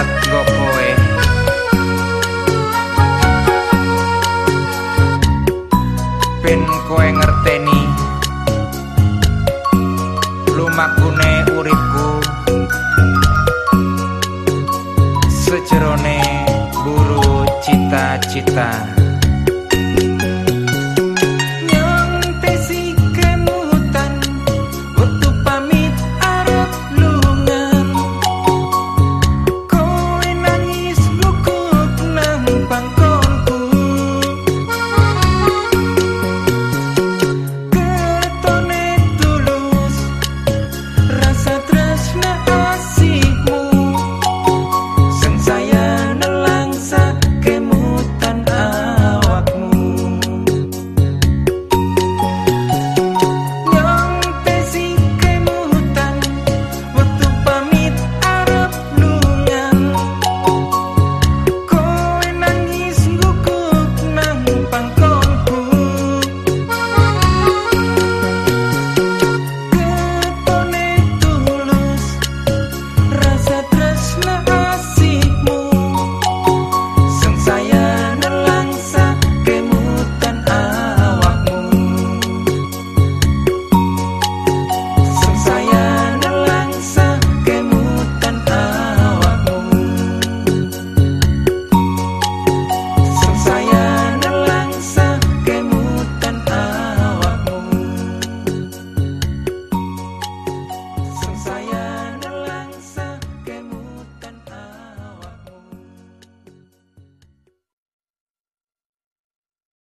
surat nggo kowe ben kowe ngerteni. Lumakune uripku. Sejerone buru cita-cita.